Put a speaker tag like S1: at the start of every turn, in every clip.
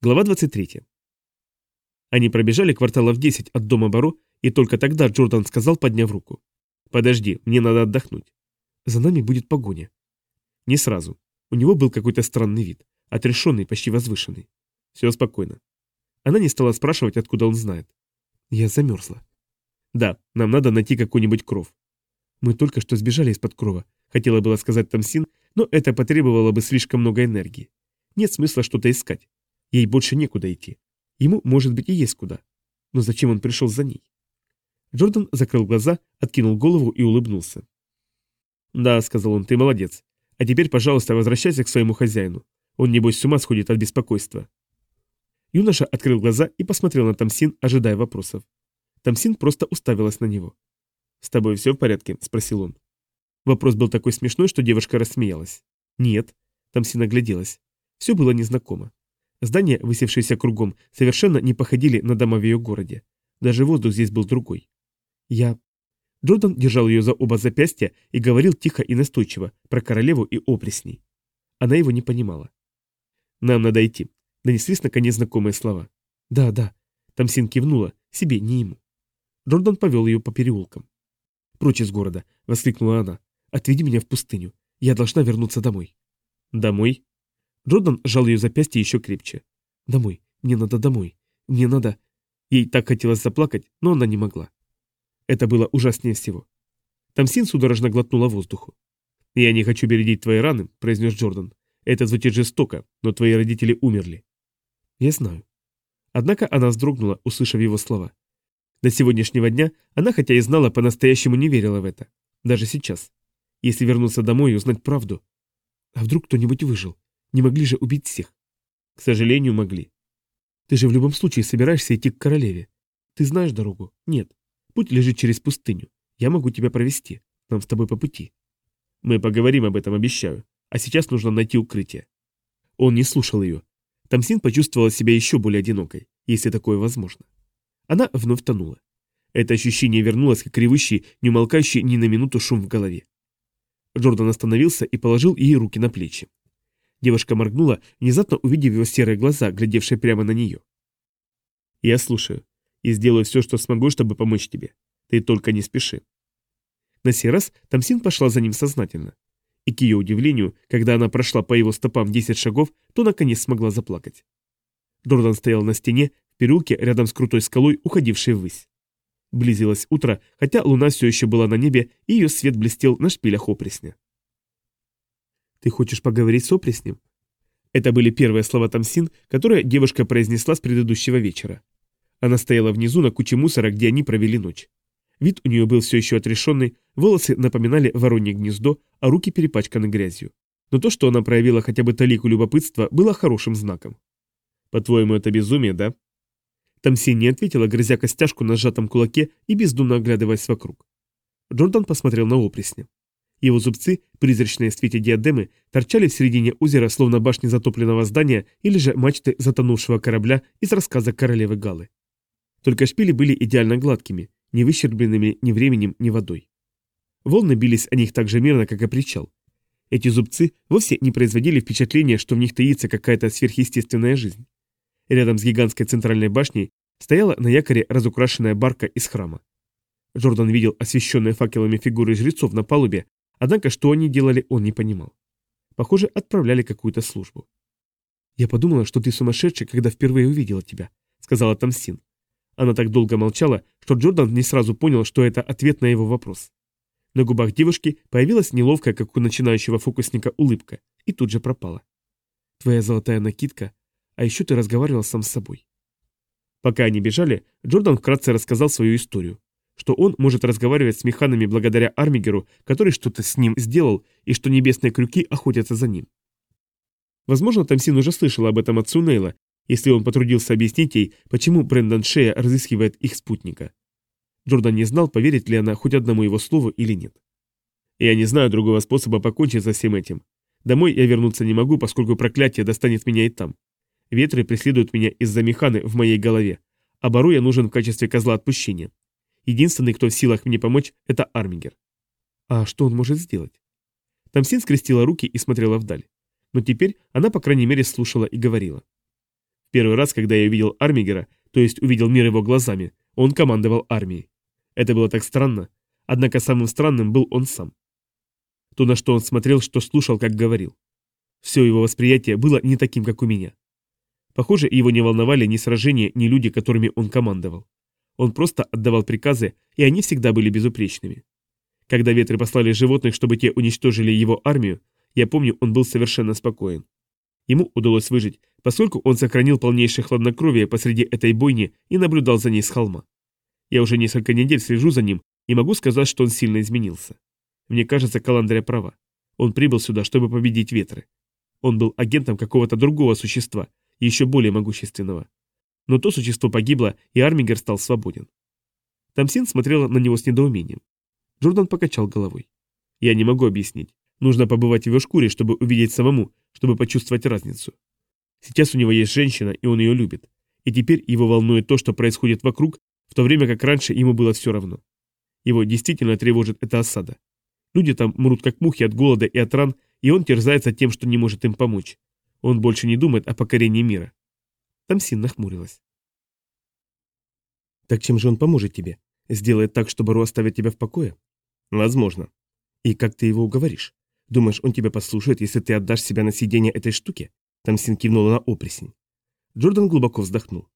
S1: Глава 23. Они пробежали кварталов 10 от дома Баро, и только тогда Джордан сказал, подняв руку. «Подожди, мне надо отдохнуть». «За нами будет погоня». Не сразу. У него был какой-то странный вид, отрешенный, почти возвышенный. Все спокойно. Она не стала спрашивать, откуда он знает. «Я замерзла». «Да, нам надо найти какой-нибудь кров». «Мы только что сбежали из-под крова», — хотела было сказать Тамсин, но это потребовало бы слишком много энергии. Нет смысла что-то искать. Ей больше некуда идти. Ему, может быть, и есть куда. Но зачем он пришел за ней? Джордан закрыл глаза, откинул голову и улыбнулся. «Да», — сказал он, — «ты молодец. А теперь, пожалуйста, возвращайся к своему хозяину. Он, небось, с ума сходит от беспокойства». Юноша открыл глаза и посмотрел на Тамсин, ожидая вопросов. Тамсин просто уставилась на него. «С тобой все в порядке?» — спросил он. Вопрос был такой смешной, что девушка рассмеялась. «Нет». Тамсин огляделась. Все было незнакомо. Здания, высевшиеся кругом, совершенно не походили на дома в ее городе. Даже воздух здесь был другой. Я... Джордан держал ее за оба запястья и говорил тихо и настойчиво про королеву и опресней. Она его не понимала. «Нам надо идти», — донеслись наконец знакомые слова. «Да, да», — Тамсин кивнула, себе, не ему. Джордан повел ее по переулкам. «Прочь из города», — воскликнула она. «Отведи меня в пустыню. Я должна вернуться домой». «Домой?» Джордан сжал ее запястье еще крепче. «Домой. Мне надо домой. Мне надо...» Ей так хотелось заплакать, но она не могла. Это было ужаснее всего. Тамсин судорожно глотнула воздуху. «Я не хочу бередить твои раны», — произнес Джордан. «Это звучит жестоко, но твои родители умерли». «Я знаю». Однако она вздрогнула, услышав его слова. До сегодняшнего дня она, хотя и знала, по-настоящему не верила в это. Даже сейчас. Если вернуться домой и узнать правду. А вдруг кто-нибудь выжил? Не могли же убить всех? К сожалению, могли. Ты же в любом случае собираешься идти к королеве. Ты знаешь дорогу? Нет. Путь лежит через пустыню. Я могу тебя провести. Нам с тобой по пути. Мы поговорим об этом, обещаю. А сейчас нужно найти укрытие. Он не слушал ее. Тамсин почувствовала себя еще более одинокой, если такое возможно. Она вновь тонула. Это ощущение вернулось, как ревущий, не умолкающий ни на минуту шум в голове. Джордан остановился и положил ей руки на плечи. Девушка моргнула, внезапно увидев его серые глаза, глядевшие прямо на нее. «Я слушаю и сделаю все, что смогу, чтобы помочь тебе. Ты только не спеши». На сей раз Тамсин пошла за ним сознательно. И к ее удивлению, когда она прошла по его стопам 10 шагов, то наконец смогла заплакать. Дордан стоял на стене, в переулке рядом с крутой скалой, уходившей ввысь. Близилось утро, хотя луна все еще была на небе, и ее свет блестел на шпилях опресня. «Ты хочешь поговорить с опреснем?» Это были первые слова Тамсин, которые девушка произнесла с предыдущего вечера. Она стояла внизу на куче мусора, где они провели ночь. Вид у нее был все еще отрешенный, волосы напоминали воронье гнездо, а руки перепачканы грязью. Но то, что она проявила хотя бы талику любопытства, было хорошим знаком. «По-твоему, это безумие, да?» Тамсин не ответила, грызя костяшку на сжатом кулаке и бездумно оглядываясь вокруг. Джордан посмотрел на опресня. Его зубцы, призрачные в свете диадемы, торчали в середине озера, словно башни затопленного здания или же мачты затонувшего корабля из рассказа королевы Галы. Только шпили были идеально гладкими, не выщербленными ни временем, ни водой. Волны бились о них так же мирно, как и причал. Эти зубцы вовсе не производили впечатления, что в них таится какая-то сверхъестественная жизнь. Рядом с гигантской центральной башней стояла на якоре разукрашенная барка из храма. Джордан видел освещенные факелами фигуры жрецов на палубе, Однако, что они делали, он не понимал. Похоже, отправляли какую-то службу. «Я подумала, что ты сумасшедший, когда впервые увидела тебя», — сказала Тамсин. Она так долго молчала, что Джордан не сразу понял, что это ответ на его вопрос. На губах девушки появилась неловкая, как у начинающего фокусника, улыбка, и тут же пропала. «Твоя золотая накидка, а еще ты разговаривал сам с собой». Пока они бежали, Джордан вкратце рассказал свою историю что он может разговаривать с механами благодаря Армигеру, который что-то с ним сделал, и что небесные крюки охотятся за ним. Возможно, Тамсин уже слышал об этом от Сунейла, если он потрудился объяснить ей, почему Брэндон Шея разыскивает их спутника. Джордан не знал, поверит ли она хоть одному его слову или нет. «Я не знаю другого способа покончить со всем этим. Домой я вернуться не могу, поскольку проклятие достанет меня и там. Ветры преследуют меня из-за механы в моей голове, а Бару я нужен в качестве козла отпущения. Единственный, кто в силах мне помочь, это Армингер. А что он может сделать? Тамсин скрестила руки и смотрела вдаль. Но теперь она, по крайней мере, слушала и говорила. Первый раз, когда я увидел Армигера, то есть увидел мир его глазами, он командовал армией. Это было так странно, однако самым странным был он сам. То, на что он смотрел, что слушал, как говорил. Все его восприятие было не таким, как у меня. Похоже, его не волновали ни сражения, ни люди, которыми он командовал. Он просто отдавал приказы, и они всегда были безупречными. Когда ветры послали животных, чтобы те уничтожили его армию, я помню, он был совершенно спокоен. Ему удалось выжить, поскольку он сохранил полнейшее хладнокровие посреди этой бойни и наблюдал за ней с холма. Я уже несколько недель слежу за ним и могу сказать, что он сильно изменился. Мне кажется, Каландрия права. Он прибыл сюда, чтобы победить ветры. Он был агентом какого-то другого существа, еще более могущественного. Но то существо погибло, и Армигер стал свободен. Тамсин смотрела на него с недоумением. Джордан покачал головой. «Я не могу объяснить. Нужно побывать в его шкуре, чтобы увидеть самому, чтобы почувствовать разницу. Сейчас у него есть женщина, и он ее любит. И теперь его волнует то, что происходит вокруг, в то время как раньше ему было все равно. Его действительно тревожит эта осада. Люди там мрут как мухи от голода и от ран, и он терзается тем, что не может им помочь. Он больше не думает о покорении мира. Тамсин нахмурилась.
S2: Так чем же он поможет тебе? Сделает так, чтобы Ру оставит тебя в покое?
S1: Возможно.
S2: И как ты его уговоришь? Думаешь, он тебя послушает, если ты отдашь себя на сиденье этой штуки? Тамсин кивнула на опресень.
S1: Джордан глубоко вздохнул.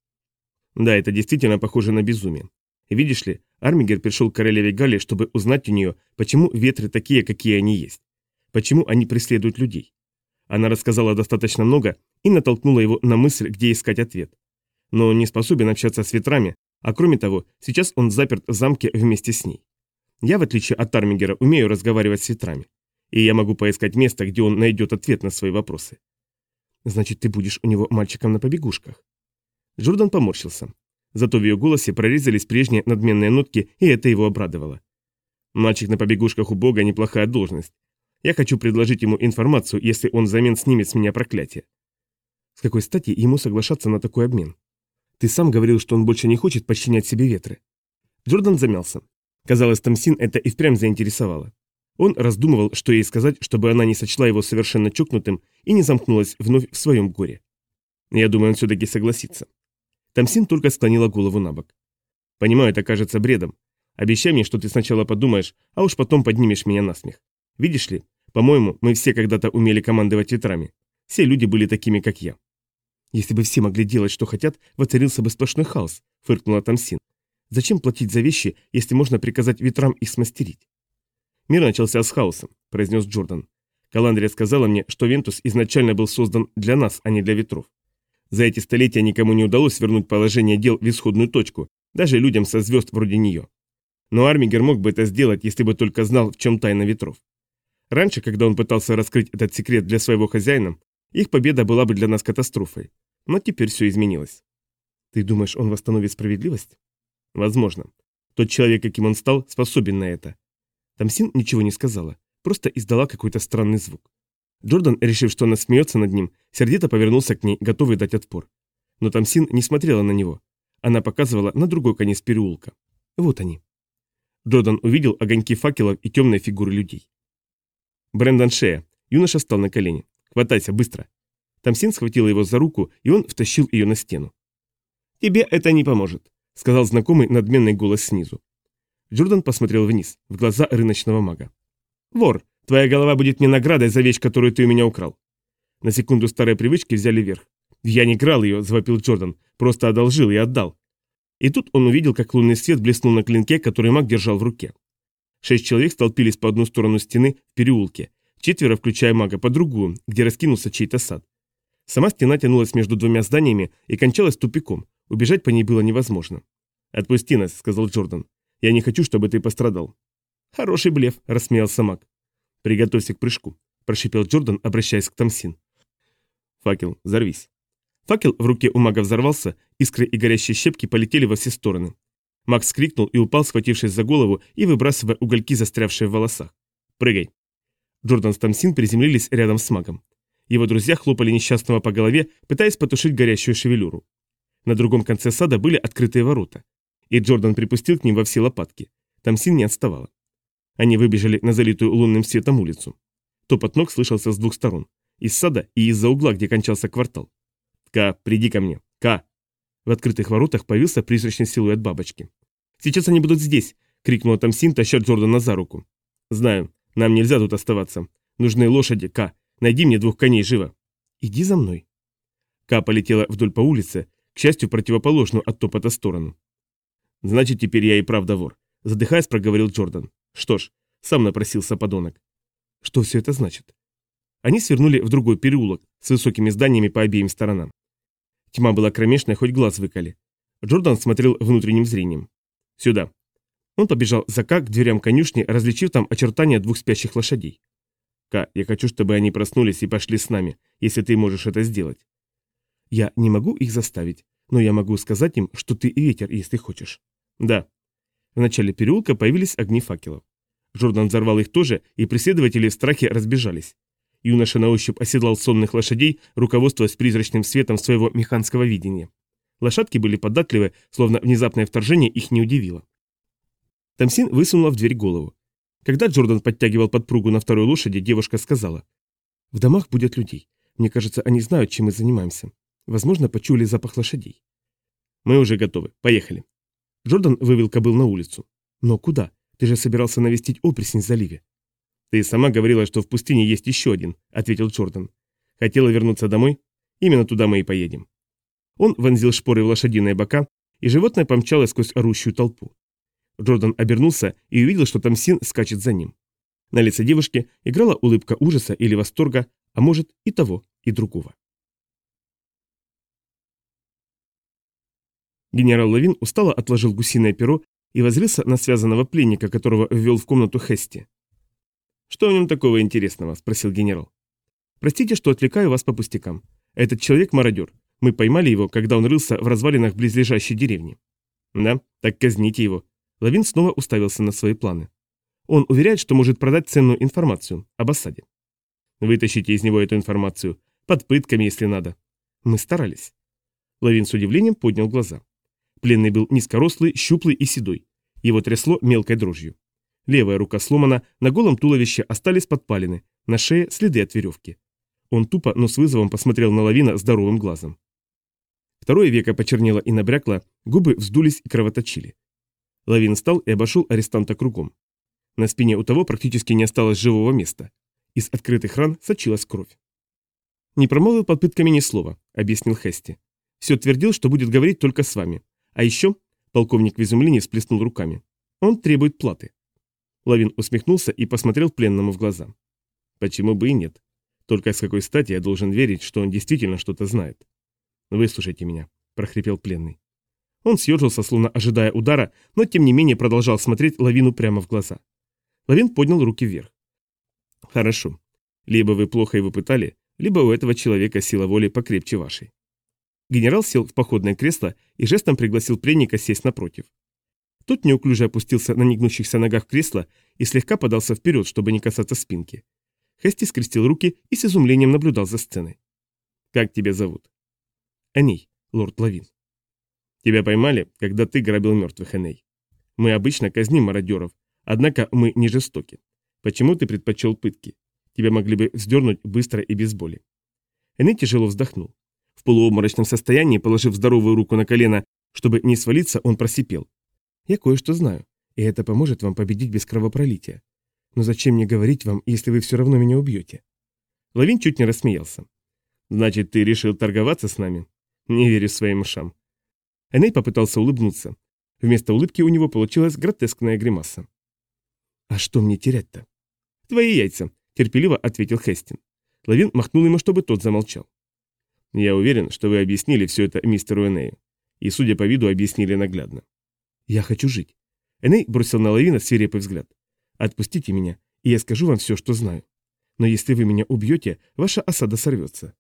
S1: Да, это действительно похоже на безумие. Видишь ли, Армигер пришел к королеве Галли, чтобы узнать у нее, почему ветры такие, какие они есть. Почему они преследуют людей. Она рассказала достаточно много и натолкнула его на мысль, где искать ответ. Но он не способен общаться с ветрами, а кроме того, сейчас он заперт в замке вместе с ней. Я, в отличие от Армигера, умею разговаривать с ветрами. И я могу поискать место, где он найдет ответ на свои вопросы.
S2: Значит, ты будешь у него мальчиком на побегушках.
S1: Джордан поморщился. Зато в ее голосе прорезались прежние надменные нотки, и это его обрадовало. Мальчик на побегушках у Бога – неплохая должность. Я хочу предложить ему информацию, если он взамен снимет с меня проклятие.
S2: С какой стати ему соглашаться на такой обмен? Ты сам говорил, что он больше не хочет подчинять себе ветры.
S1: Джордан замялся. Казалось, Тамсин это и впрямь заинтересовало. Он раздумывал, что ей сказать, чтобы она не сочла его совершенно чокнутым и не замкнулась вновь в своем горе. Я думаю, он все-таки согласится. Тамсин только склонила голову на бок. Понимаю, это кажется бредом. Обещай мне, что ты сначала подумаешь, а уж потом поднимешь меня на смех. Видишь ли, по-моему, мы все когда-то умели командовать ветрами. Все люди были такими, как я.
S2: Если бы все могли делать, что хотят, воцарился бы сплошной хаос, фыркнула Тамсин. Зачем платить за вещи, если можно приказать ветрам их смастерить?
S1: Мир начался с хаоса, произнес Джордан. Каландрия сказала мне, что Вентус изначально был создан для нас, а не для ветров. За эти столетия никому не удалось вернуть положение дел в исходную точку, даже людям со звезд вроде нее. Но Армигер мог бы это сделать, если бы только знал, в чем тайна ветров. Раньше, когда он пытался раскрыть этот секрет для своего хозяина, их победа была бы для нас катастрофой. Но теперь все изменилось.
S2: Ты думаешь, он восстановит справедливость?
S1: Возможно. Тот человек, каким он стал, способен на это.
S2: Тамсин ничего не сказала, просто издала какой-то странный звук.
S1: Джордан, решив, что она смеется над ним, сердито повернулся к ней, готовый дать отпор. Но Тамсин не смотрела на него. Она показывала на другой конец переулка.
S2: Вот они.
S1: Джордан увидел огоньки факелов и темные фигуры людей. Брэндон Шея. Юноша встал на колени. «Хватайся, быстро!» Тамсин схватила его за руку, и он втащил ее на стену. «Тебе это не поможет», — сказал знакомый надменный голос снизу. Джордан посмотрел вниз, в глаза рыночного мага. «Вор, твоя голова будет мне наградой за вещь, которую ты у меня украл». На секунду старые привычки взяли верх. «Я не крал ее», — завопил Джордан, — «просто одолжил и отдал». И тут он увидел, как лунный свет блеснул на клинке, который маг держал в руке. Шесть человек столпились по одну сторону стены в переулке, четверо, включая мага, по другую, где раскинулся чей-то сад. Сама стена тянулась между двумя зданиями и кончалась тупиком, убежать по ней было невозможно. «Отпусти нас», — сказал Джордан. «Я не хочу, чтобы ты пострадал». «Хороший блеф», — рассмеялся маг. «Приготовься к прыжку», — прошипел Джордан, обращаясь к Тамсин. «Факел, взорвись». Факел в руке у мага взорвался, искры и горящие щепки полетели во все стороны. Макс крикнул и упал, схватившись за голову и выбрасывая угольки, застрявшие в волосах. «Прыгай!» Джордан с Тамсин приземлились рядом с магом. Его друзья хлопали несчастного по голове, пытаясь потушить горящую шевелюру. На другом конце сада были открытые ворота. И Джордан припустил к ним во все лопатки. Тамсин не отставала. Они выбежали на залитую лунным светом улицу. Топот ног слышался с двух сторон. Из сада и из-за угла, где кончался квартал. «Ка, приди ко мне»,
S2: К. В открытых воротах появился призрачный силуэт бабочки. «Сейчас они будут здесь!» — крикнула Тамсин, таща Джордана за руку. «Знаю. Нам нельзя тут оставаться. Нужны лошади, К. Найди мне двух коней живо». «Иди за мной». Ка полетела вдоль по улице, к счастью, противоположную от топота сторону. «Значит, теперь я и правда вор», — задыхаясь, проговорил Джордан. «Что ж, сам напросился подонок». «Что все это значит?» Они свернули в другой переулок с высокими зданиями по обеим сторонам. Тьма была кромешной, хоть глаз выколи. Джордан смотрел внутренним зрением. «Сюда». Он побежал за Ка к дверям конюшни, различив там очертания двух спящих лошадей. «Ка, я хочу, чтобы они проснулись и пошли с нами, если ты можешь это сделать». «Я не могу их заставить, но я могу сказать им, что ты ветер, если хочешь». «Да». В начале переулка появились огни факелов. Джордан взорвал их тоже, и преследователи в страхе разбежались. Юноша на ощупь оседлал сонных лошадей, руководствуясь призрачным светом своего механского видения. Лошадки были податливы, словно внезапное вторжение их не удивило. Тамсин высунула в дверь голову. Когда Джордан подтягивал подпругу на второй лошади, девушка сказала. «В домах будет людей. Мне кажется, они знают, чем мы занимаемся. Возможно, почули запах лошадей». «Мы уже готовы. Поехали». Джордан вывел кобыл на улицу. «Но куда? Ты же собирался навестить опресень в заливе». «Ты сама говорила, что в пустыне есть еще один», — ответил Джордан. «Хотела вернуться домой? Именно туда мы и поедем». Он вонзил шпоры в лошадиные бока, и животное помчалось сквозь орущую толпу. Джордан обернулся и увидел, что Тамсин скачет за ним. На лице девушки играла улыбка ужаса или восторга, а может и того, и другого. Генерал Лавин устало отложил гусиное перо и возрился на связанного пленника, которого ввел в комнату Хести. «Что в нем такого интересного?» – спросил генерал. «Простите, что отвлекаю вас по пустякам. Этот человек – мародер. Мы поймали его, когда он рылся в развалинах близлежащей деревни». «Да, так казните его». Лавин снова уставился на свои планы. Он уверяет, что может продать ценную информацию об осаде. Вытащите из него эту информацию, под пытками, если надо. Мы старались. Лавин с удивлением поднял глаза. Пленный был низкорослый, щуплый и седой. Его трясло мелкой дрожью. Левая рука сломана, на голом туловище остались подпалины, на шее следы от веревки. Он тупо, но с вызовом посмотрел на Лавина здоровым глазом. Второе веко почернело и набрякло, губы вздулись и кровоточили. Лавин встал и обошел арестанта кругом. На спине у того практически не осталось живого места. Из открытых ран сочилась кровь. «Не промолвил под пытками ни слова», — объяснил Хести. «Все твердил, что будет говорить только с вами. А еще, полковник в изумлении всплеснул руками, он требует платы. Лавин усмехнулся и посмотрел пленному в глаза. Почему бы и нет? Только с какой стати я должен верить, что он действительно что-то знает? Выслушайте меня, прохрипел пленный. Он съежился, словно ожидая удара, но тем не менее продолжал смотреть Лавину прямо в глаза. Лавин поднял руки вверх. Хорошо. Либо вы плохо его пытали, либо у этого человека сила воли покрепче вашей. Генерал сел в походное кресло и жестом пригласил пленника сесть напротив. Тот неуклюже опустился на негнущихся ногах кресла и слегка подался вперед, чтобы не касаться спинки. Хести скрестил руки и с изумлением наблюдал за сценой. «Как тебя зовут?» «Эней, лорд Лавин». «Тебя поймали, когда ты грабил мертвых, Эней. Мы обычно казним мародеров, однако мы не жестоки. Почему ты предпочел пытки? Тебя могли бы вздернуть быстро и без боли». Эней тяжело вздохнул. В полуобморочном состоянии, положив здоровую руку на колено, чтобы не свалиться, он просипел. «Я кое-что знаю, и это поможет вам победить без кровопролития. Но зачем мне говорить вам, если вы все равно меня убьете?» Лавин чуть не рассмеялся. «Значит, ты решил торговаться с нами?» «Не верю своим ушам». Эней попытался улыбнуться. Вместо улыбки у него получилась гротескная гримаса. «А что мне терять-то?» «Твои яйца», — терпеливо ответил Хестин. Лавин махнул ему, чтобы тот замолчал. Я уверен, что вы объяснили все это мистеру Энею. И, судя по виду, объяснили наглядно. Я хочу жить. Эней бросил на Лавина свирепый взгляд. Отпустите меня, и я скажу вам все, что знаю. Но если вы меня убьете, ваша осада сорвется.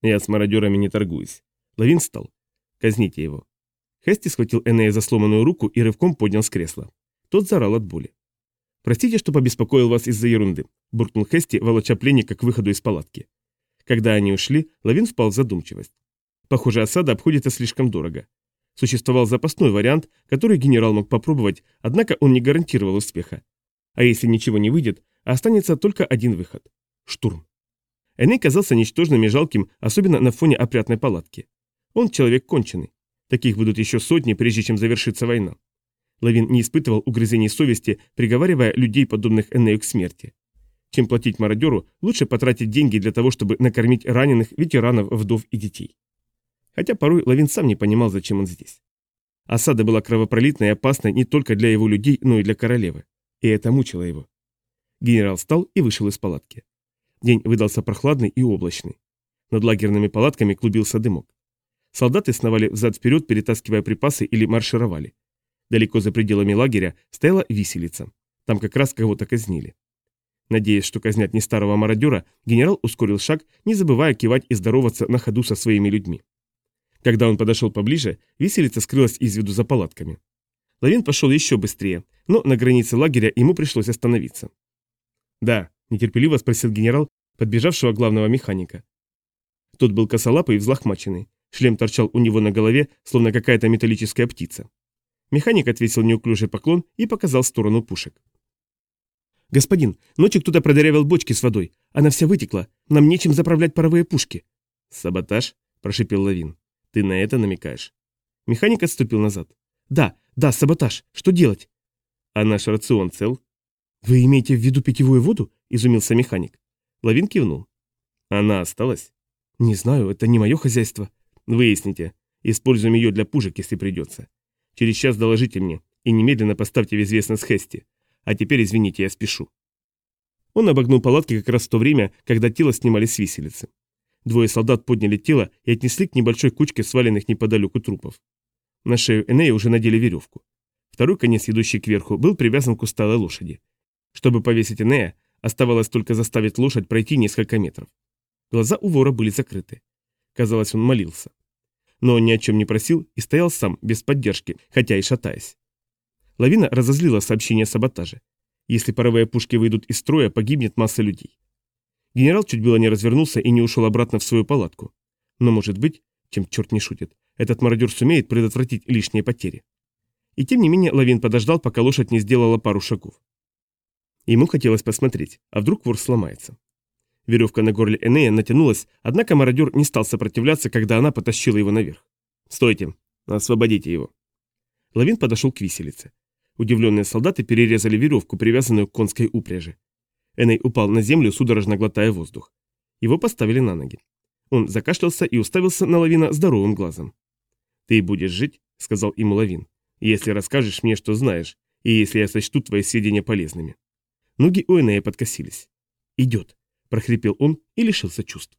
S2: Я с мародерами не торгуюсь. Лавин встал. Казните его. Хести схватил Энея за сломанную руку и рывком поднял с кресла. Тот заорал от боли. «Простите, что побеспокоил вас из-за ерунды», – буркнул Хести, волоча пленника к выходу из палатки. Когда они ушли, Лавин впал в задумчивость. Похоже, осада обходится слишком дорого. Существовал запасной вариант, который генерал мог попробовать, однако он не гарантировал успеха. А если ничего не выйдет, останется только один выход – штурм. Эней казался ничтожным и жалким, особенно на фоне опрятной палатки. Он человек конченый. Таких будут еще сотни, прежде чем завершится война. Лавин не испытывал угрызений совести, приговаривая людей, подобных Энею, к смерти. Чем платить мародеру, лучше потратить деньги для того, чтобы накормить раненых, ветеранов, вдов и детей. Хотя порой Лавин сам не понимал, зачем он здесь. Осада была кровопролитной и опасной не только для его людей, но и для королевы. И это мучило его. Генерал встал и вышел из палатки. День выдался прохладный и облачный. Над лагерными палатками клубился дымок. Солдаты сновали взад-вперед, перетаскивая припасы или маршировали. Далеко за пределами лагеря стояла виселица. Там как раз кого-то казнили. Надеясь, что казнят не старого мародера, генерал ускорил шаг, не забывая кивать и здороваться на ходу со своими людьми. Когда он подошел поближе, виселица скрылась из виду за палатками. Лавин пошел еще быстрее, но на границе лагеря ему пришлось остановиться. «Да», – нетерпеливо спросил генерал, подбежавшего главного механика. Тот был косолапый и взлохмаченный. Шлем торчал у него на голове, словно какая-то металлическая птица. Механик отвесил неуклюжий поклон и показал сторону пушек. «Господин, ночью кто-то продырявил бочки с водой. Она вся вытекла. Нам нечем заправлять паровые пушки». «Саботаж?» – прошипел Лавин. «Ты на это намекаешь?»
S1: Механик отступил назад. «Да, да, саботаж. Что делать?»
S2: «А наш рацион цел?»
S1: «Вы имеете в виду питьевую воду?» – изумился механик.
S2: Лавин кивнул. «Она осталась?»
S1: «Не знаю, это не мое хозяйство».
S2: Выясните. Используем ее для пушек, если придется. Через час доложите мне и немедленно поставьте в известность Хести. А теперь, извините, я спешу.
S1: Он обогнул палатки как раз в то время, когда тело снимали с виселицы. Двое солдат подняли тело и отнесли к небольшой кучке сваленных неподалеку трупов. На шею Энея уже надели веревку. Второй конец, идущий кверху, был привязан к усталой лошади. Чтобы повесить Энея, оставалось только заставить лошадь пройти несколько метров. Глаза у вора были закрыты. Казалось, он молился. Но он ни о чем не просил и стоял сам, без поддержки, хотя и шатаясь. Лавина разозлила сообщение о саботаже. Если паровые пушки выйдут из строя, погибнет масса людей. Генерал чуть было не развернулся и не ушел обратно в свою палатку. Но может быть, чем черт не шутит, этот мародер сумеет предотвратить лишние потери. И тем не менее Лавин подождал, пока лошадь не сделала пару шагов. Ему хотелось посмотреть, а вдруг вор сломается. Веревка на горле Энея натянулась, однако мародер не стал сопротивляться, когда она потащила его наверх. «Стойте! Освободите его!» Лавин подошел к виселице. Удивленные солдаты перерезали веревку, привязанную к конской упряжи. Эней упал на землю, судорожно глотая воздух. Его поставили на ноги. Он закашлялся и уставился на Лавина здоровым глазом. «Ты будешь жить», — сказал ему Лавин, — «если расскажешь мне, что знаешь, и если я сочту твои сведения полезными». Ноги у Энея подкосились. «Идет», прохрипел он и лишился чувств.